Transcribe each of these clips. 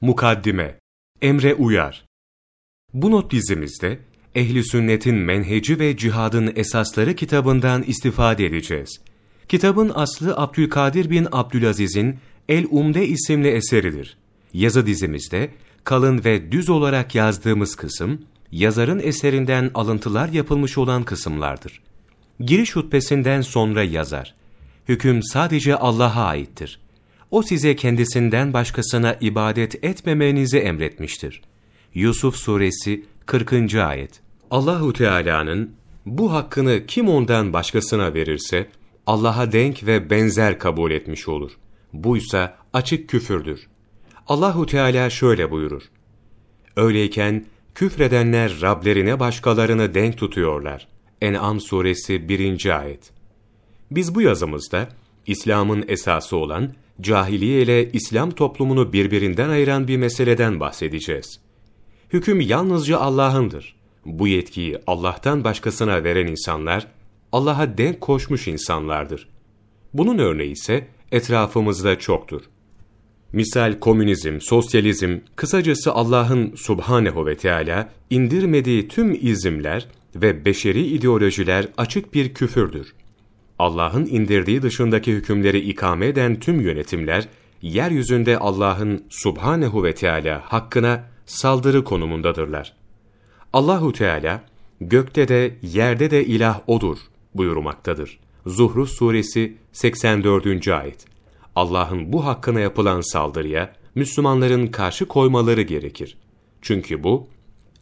Mukaddime Emre Uyar Bu not dizimizde Ehli Sünnet'in Menheci ve Cihadın Esasları kitabından istifade edeceğiz. Kitabın aslı Abdülkadir bin Abdülaziz'in El-Umde isimli eseridir. Yazı dizimizde kalın ve düz olarak yazdığımız kısım, yazarın eserinden alıntılar yapılmış olan kısımlardır. Giriş hutbesinden sonra yazar. Hüküm sadece Allah'a aittir. O size kendisinden başkasına ibadet etmemenizi emretmiştir. Yusuf Suresi 40. Ayet Allahu Teala'nın bu hakkını kim ondan başkasına verirse Allah'a denk ve benzer kabul etmiş olur. Buysa açık küfürdür. Allahu Teala şöyle buyurur. Öyleyken küfredenler Rablerine başkalarını denk tutuyorlar. En'am suresi 1. ayet. Biz bu yazımızda İslam'ın esası olan cahiliye ile İslam toplumunu birbirinden ayıran bir meseleden bahsedeceğiz. Hüküm yalnızca Allah'ındır. Bu yetkiyi Allah'tan başkasına veren insanlar, Allah'a denk koşmuş insanlardır. Bunun örneği ise etrafımızda çoktur. Misal komünizm, sosyalizm, kısacası Allah'ın subhanehu ve Teala indirmediği tüm izimler ve beşeri ideolojiler açık bir küfürdür. Allah'ın indirdiği dışındaki hükümleri ikame eden tüm yönetimler, yeryüzünde Allah'ın subhanehu ve Teala hakkına saldırı konumundadırlar. Allahu Teala, gökte de yerde de ilah O'dur buyurmaktadır. Zuhruf suresi 84. ayet. Allah'ın bu hakkına yapılan saldırıya Müslümanların karşı koymaları gerekir. Çünkü bu,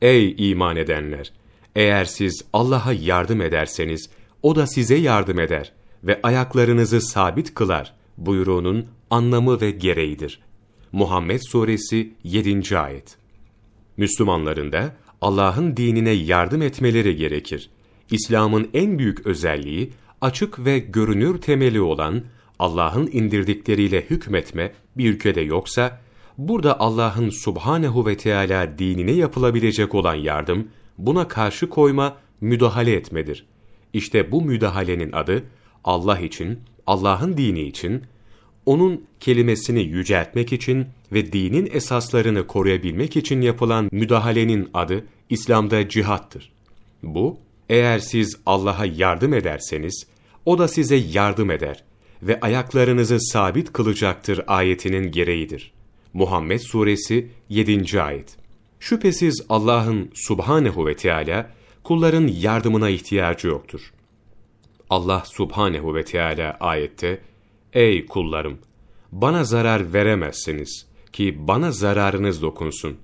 ey iman edenler! Eğer siz Allah'a yardım ederseniz, O da size yardım eder ve ayaklarınızı sabit kılar buyruğunun anlamı ve gereğidir. Muhammed Suresi 7. Ayet Müslümanların da Allah'ın dinine yardım etmeleri gerekir. İslam'ın en büyük özelliği, açık ve görünür temeli olan Allah'ın indirdikleriyle hükmetme bir ülkede yoksa, burada Allah'ın subhanehu ve Teala dinine yapılabilecek olan yardım, buna karşı koyma, müdahale etmedir. İşte bu müdahalenin adı, Allah için, Allah'ın dini için, onun kelimesini yüceltmek için ve dinin esaslarını koruyabilmek için yapılan müdahalenin adı İslam'da cihattır. Bu, eğer siz Allah'a yardım ederseniz, O da size yardım eder ve ayaklarınızı sabit kılacaktır ayetinin gereğidir. Muhammed Suresi 7. Ayet Şüphesiz Allah'ın subhanehu ve Teala kulların yardımına ihtiyacı yoktur. Allah subhanehu ve Teala ayette, Ey kullarım! Bana zarar veremezsiniz ki bana zararınız dokunsun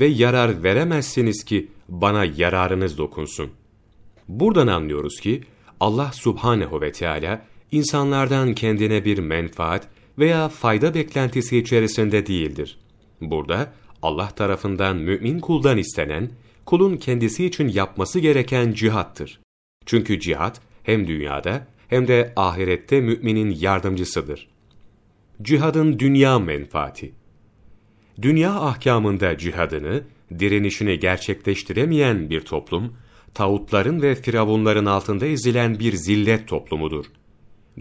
ve yarar veremezsiniz ki bana yararınız dokunsun. Buradan anlıyoruz ki Allah subhanehu ve Teala insanlardan kendine bir menfaat veya fayda beklentisi içerisinde değildir. Burada Allah tarafından mümin kuldan istenen, kulun kendisi için yapması gereken cihattır. Çünkü cihat hem dünyada hem de ahirette müminin yardımcısıdır. Cihadın dünya menfaati Dünya ahkamında cihadını, direnişini gerçekleştiremeyen bir toplum, tağutların ve firavunların altında ezilen bir zillet toplumudur.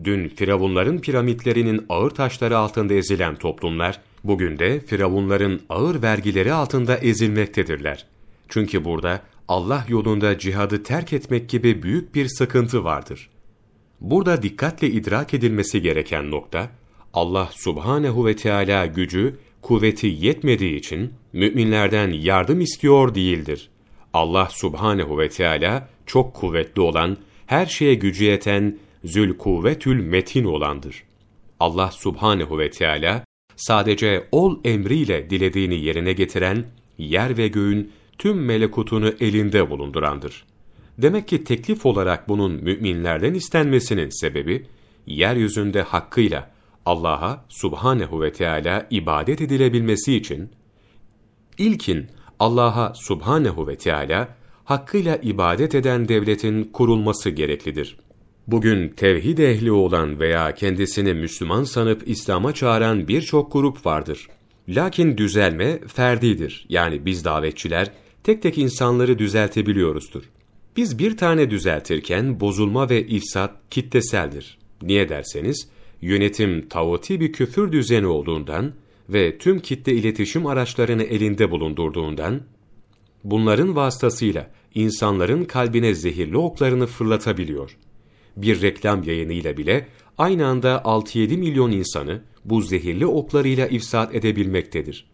Dün firavunların piramitlerinin ağır taşları altında ezilen toplumlar, bugün de firavunların ağır vergileri altında ezilmektedirler. Çünkü burada Allah yolunda cihadı terk etmek gibi büyük bir sıkıntı vardır. Burada dikkatle idrak edilmesi gereken nokta, Allah subhanehu ve Teala gücü, kuvveti yetmediği için müminlerden yardım istiyor değildir. Allah subhanehu ve Teala çok kuvvetli olan, her şeye gücü yeten, zülkuvvetül metin olandır. Allah subhanehu ve Teala sadece ol emriyle dilediğini yerine getiren, yer ve göğün tüm melekutunu elinde bulundurandır. Demek ki teklif olarak bunun müminlerden istenmesinin sebebi, yeryüzünde hakkıyla Allah'a subhanehu ve Teala ibadet edilebilmesi için, ilkin Allah'a subhanehu ve Teala hakkıyla ibadet eden devletin kurulması gereklidir. Bugün tevhid ehli olan veya kendisini Müslüman sanıp İslam'a çağıran birçok grup vardır. Lakin düzelme ferdidir. Yani biz davetçiler tek tek insanları düzeltebiliyoruzdur. Biz bir tane düzeltirken bozulma ve ifsat kitleseldir. Niye derseniz, yönetim tağuti bir küfür düzeni olduğundan ve tüm kitle iletişim araçlarını elinde bulundurduğundan, bunların vasıtasıyla insanların kalbine zehirli oklarını fırlatabiliyor. Bir reklam yayınıyla bile aynı anda 6-7 milyon insanı bu zehirli oklarıyla ifsat edebilmektedir.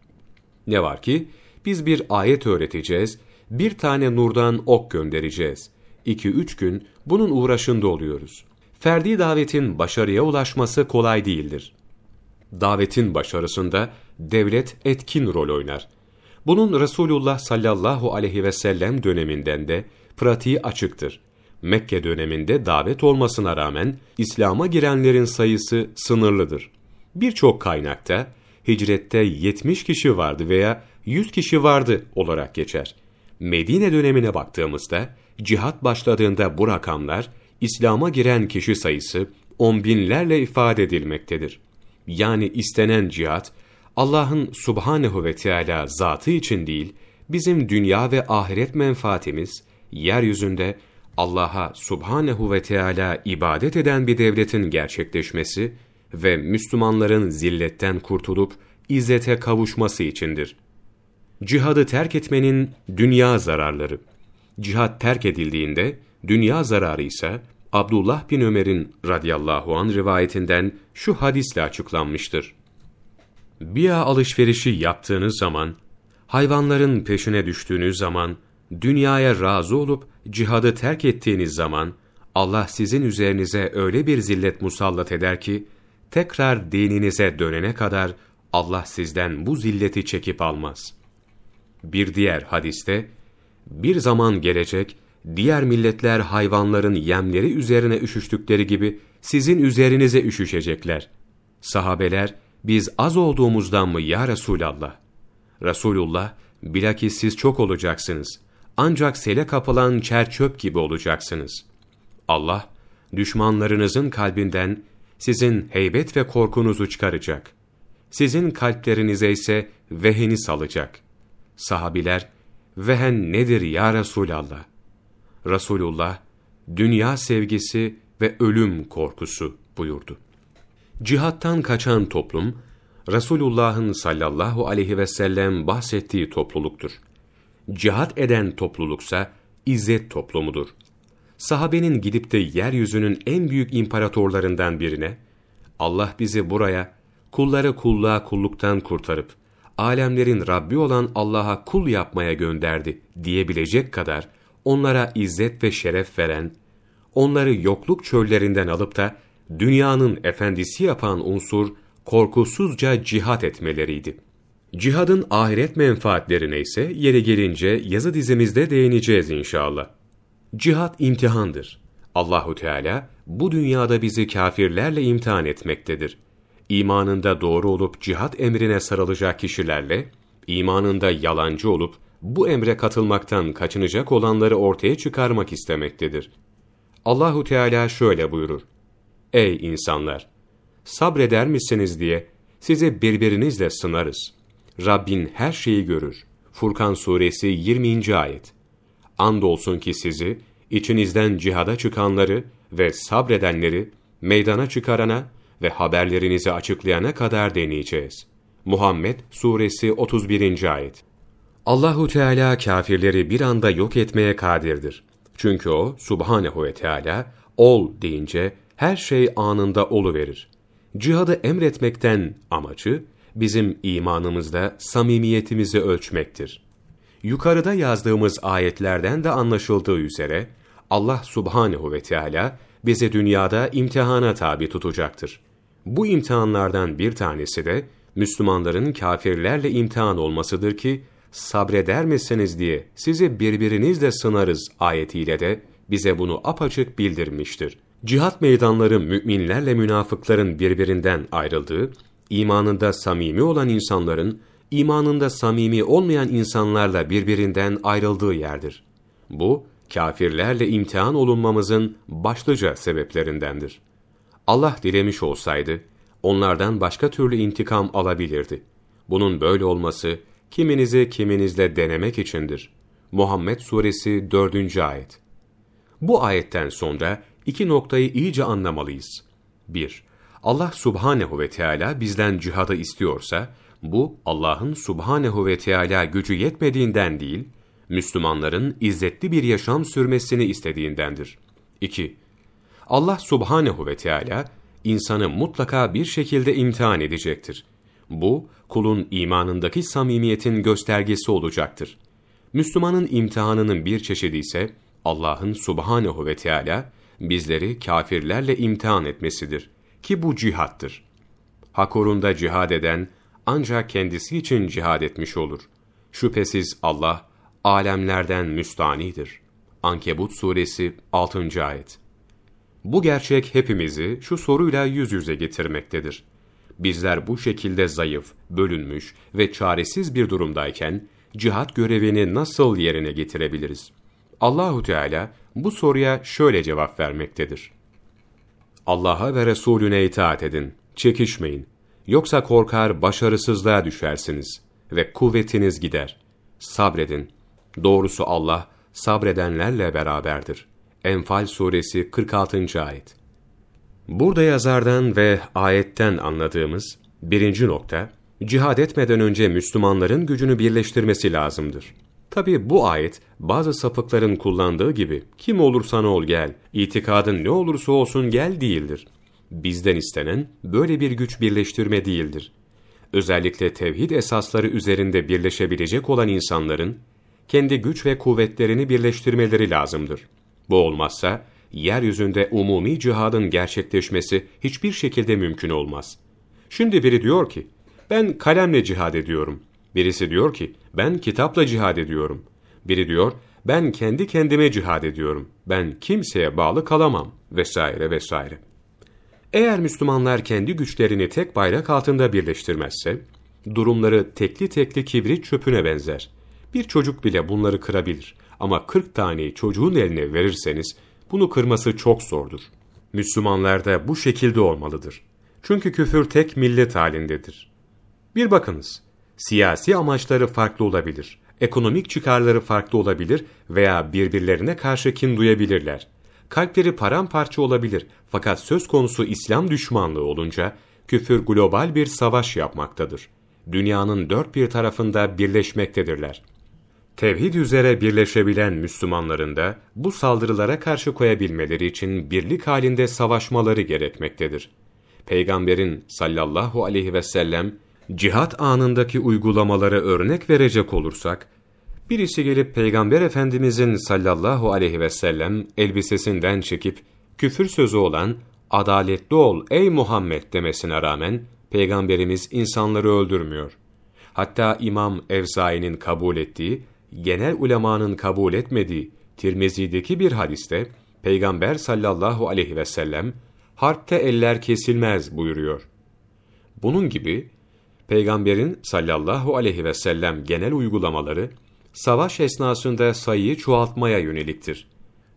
Ne var ki, biz bir ayet öğreteceğiz, bir tane nurdan ok göndereceğiz. 2-3 gün bunun uğraşında oluyoruz. Ferdi davetin başarıya ulaşması kolay değildir. Davetin başarısında devlet etkin rol oynar. Bunun Resulullah sallallahu aleyhi ve sellem döneminden de pratiği açıktır. Mekke döneminde davet olmasına rağmen İslam'a girenlerin sayısı sınırlıdır. Birçok kaynakta hicrette 70 kişi vardı veya 100 kişi vardı olarak geçer. Medine dönemine baktığımızda cihat başladığında bu rakamlar İslam'a giren kişi sayısı on binlerle ifade edilmektedir. Yani istenen cihat Allah'ın subhanehu ve Teala zatı için değil, bizim dünya ve ahiret menfaatimiz, yeryüzünde Allah'a subhanehu ve Teala ibadet eden bir devletin gerçekleşmesi ve Müslümanların zilletten kurtulup izzete kavuşması içindir. Cihadı terk etmenin dünya zararları. Cihat terk edildiğinde dünya zararı ise Abdullah bin Ömer'in radıyallahu an rivayetinden şu hadisle açıklanmıştır. Biya alışverişi yaptığınız zaman, hayvanların peşine düştüğünüz zaman, dünyaya razı olup cihadı terk ettiğiniz zaman, Allah sizin üzerinize öyle bir zillet musallat eder ki, tekrar dininize dönene kadar Allah sizden bu zilleti çekip almaz. Bir diğer hadiste, bir zaman gelecek, diğer milletler hayvanların yemleri üzerine üşüştükleri gibi sizin üzerinize üşüşecekler. Sahabeler, biz az olduğumuzdan mı ya Resulallah? Resulullah, bilakis siz çok olacaksınız. Ancak sele kapılan çer çöp gibi olacaksınız. Allah, düşmanlarınızın kalbinden sizin heybet ve korkunuzu çıkaracak. Sizin kalplerinize ise veheni salacak. Sahabiler, vehen nedir ya Resulallah? Resulullah, dünya sevgisi ve ölüm korkusu buyurdu. Cihattan kaçan toplum, Resulullah'ın sallallahu aleyhi ve sellem bahsettiği topluluktur. Cihat eden topluluksa izzet toplumudur. Sahabenin gidip de yeryüzünün en büyük imparatorlarından birine, Allah bizi buraya, kulları kulluğa kulluktan kurtarıp, alemlerin Rabbi olan Allah'a kul yapmaya gönderdi diyebilecek kadar onlara izzet ve şeref veren, onları yokluk çöllerinden alıp da dünyanın efendisi yapan unsur korkusuzca cihat etmeleriydi. Cihadın ahiret menfaatlerine ise yeri gelince yazı dizimizde değineceğiz inşallah. Cihat imtihandır. Allahu Teala bu dünyada bizi kafirlerle imtihan etmektedir. İmanında doğru olup cihat emrine sarılacak kişilerle, imanında yalancı olup bu emre katılmaktan kaçınacak olanları ortaya çıkarmak istemektedir. Allahu Teala şöyle buyurur: Ey insanlar! Sabreder misiniz diye sizi birbirinizle sınarız. Rabbin her şeyi görür. Furkan suresi 20. ayet. Andolsun ki sizi, içinizden cihada çıkanları ve sabredenleri meydana çıkarana ve haberlerinizi açıklayana kadar deneyeceğiz. Muhammed suresi 31. ayet. Allahu Teala kâfirleri bir anda yok etmeye kadirdir. Çünkü o Subhanehu ve Teala ol deyince her şey anında olu verir. Cihadı emretmekten amacı bizim imanımızda samimiyetimizi ölçmektir. Yukarıda yazdığımız ayetlerden de anlaşıldığı üzere Allah Subhanehu ve Teala bizi dünyada imtihana tabi tutacaktır. Bu imtihanlardan bir tanesi de Müslümanların kafirlerle imtihan olmasıdır ki sabreder misiniz diye sizi birbirinizle sınarız ayetiyle de bize bunu apaçık bildirmiştir. Cihat meydanları müminlerle münafıkların birbirinden ayrıldığı, imanında samimi olan insanların, imanında samimi olmayan insanlarla birbirinden ayrıldığı yerdir. Bu, kafirlerle imtihan olunmamızın başlıca sebeplerindendir. Allah dilemiş olsaydı, onlardan başka türlü intikam alabilirdi. Bunun böyle olması, kiminizi kiminizle denemek içindir. Muhammed Suresi 4. Ayet Bu ayetten sonra iki noktayı iyice anlamalıyız. 1. Allah Subhanehu ve Teala bizden cihadı istiyorsa, Bu Allah'ın subhanehu ve Teala gücü yetmediğinden değil, Müslümanların izzetli bir yaşam sürmesini istediğindendir. 2. Allah subhanehu ve Teala insanı mutlaka bir şekilde imtihan edecektir. Bu, kulun imanındaki samimiyetin göstergesi olacaktır. Müslümanın imtihanının bir çeşidi ise Allah'ın subhanehu ve Teala bizleri kafirlerle imtihan etmesidir. Ki bu cihattır. Hak uğrunda cihad eden ancak kendisi için cihad etmiş olur. Şüphesiz Allah alemlerden müstanidir. Ankebut suresi 6. ayet. Bu gerçek hepimizi şu soruyla yüz yüze getirmektedir. Bizler bu şekilde zayıf, bölünmüş ve çaresiz bir durumdayken cihat görevini nasıl yerine getirebiliriz? Allahu Teala bu soruya şöyle cevap vermektedir. Allah'a ve Resulüne itaat edin, çekişmeyin. Yoksa korkar başarısızlığa düşersiniz ve kuvvetiniz gider. Sabredin. Doğrusu Allah sabredenlerle beraberdir. Enfal suresi 46. ayet. Burada yazardan ve ayetten anladığımız birinci nokta, cihad etmeden önce Müslümanların gücünü birleştirmesi lazımdır. Tabi bu ayet bazı sapıkların kullandığı gibi kim olursan ol gel, itikadın ne olursa olsun gel değildir. Bizden istenen böyle bir güç birleştirme değildir. Özellikle tevhid esasları üzerinde birleşebilecek olan insanların kendi güç ve kuvvetlerini birleştirmeleri lazımdır. Bu olmazsa yeryüzünde umumi cihadın gerçekleşmesi hiçbir şekilde mümkün olmaz. Şimdi biri diyor ki, ben kalemle cihad ediyorum. Birisi diyor ki, ben kitapla cihad ediyorum. Biri diyor, ben kendi kendime cihad ediyorum. Ben kimseye bağlı kalamam vesaire vesaire. Eğer Müslümanlar kendi güçlerini tek bayrak altında birleştirmezse, durumları tekli tekli kibrit çöpüne benzer. Bir çocuk bile bunları kırabilir ama 40 taneyi çocuğun eline verirseniz bunu kırması çok zordur. Müslümanlar da bu şekilde olmalıdır. Çünkü küfür tek millet halindedir. Bir bakınız, siyasi amaçları farklı olabilir, ekonomik çıkarları farklı olabilir veya birbirlerine karşı kin duyabilirler. Kalpleri paramparça olabilir fakat söz konusu İslam düşmanlığı olunca küfür global bir savaş yapmaktadır. Dünyanın dört bir tarafında birleşmektedirler. Tevhid üzere birleşebilen Müslümanların da bu saldırılara karşı koyabilmeleri için birlik halinde savaşmaları gerekmektedir. Peygamberin sallallahu aleyhi ve sellem cihat anındaki uygulamaları örnek verecek olursak, birisi gelip Peygamber Efendimizin sallallahu aleyhi ve sellem elbisesinden çekip küfür sözü olan adaletli ol ey Muhammed demesine rağmen Peygamberimiz insanları öldürmüyor. Hatta İmam Evzai'nin kabul ettiği genel ulemanın kabul etmediği Tirmizi'deki bir hadiste Peygamber sallallahu aleyhi ve sellem harpte eller kesilmez buyuruyor. Bunun gibi Peygamberin sallallahu aleyhi ve sellem genel uygulamaları savaş esnasında sayıyı çoğaltmaya yöneliktir.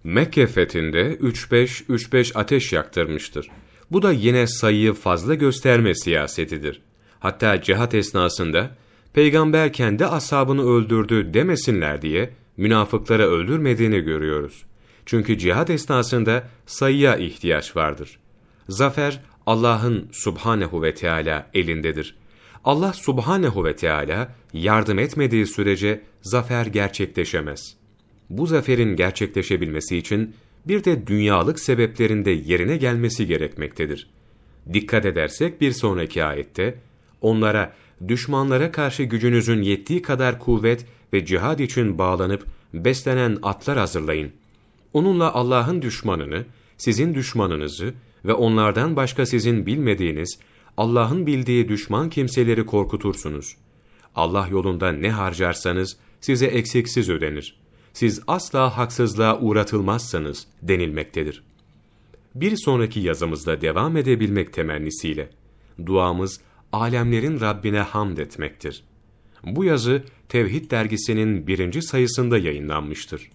Mekke fethinde 3-5-3-5 ateş yaktırmıştır. Bu da yine sayıyı fazla gösterme siyasetidir. Hatta cihat esnasında peygamber kendi ashabını öldürdü demesinler diye münafıklara öldürmediğini görüyoruz. Çünkü cihad esnasında sayıya ihtiyaç vardır. Zafer Allah'ın subhanehu ve Teala elindedir. Allah subhanehu ve Teala yardım etmediği sürece zafer gerçekleşemez. Bu zaferin gerçekleşebilmesi için bir de dünyalık sebeplerinde yerine gelmesi gerekmektedir. Dikkat edersek bir sonraki ayette onlara düşmanlara karşı gücünüzün yettiği kadar kuvvet ve cihad için bağlanıp beslenen atlar hazırlayın. Onunla Allah'ın düşmanını, sizin düşmanınızı ve onlardan başka sizin bilmediğiniz, Allah'ın bildiği düşman kimseleri korkutursunuz. Allah yolunda ne harcarsanız size eksiksiz ödenir. Siz asla haksızlığa uğratılmazsanız denilmektedir. Bir sonraki yazımızda devam edebilmek temennisiyle duamız alemlerin Rabbine hamd etmektir. Bu yazı Tevhid dergisinin birinci sayısında yayınlanmıştır.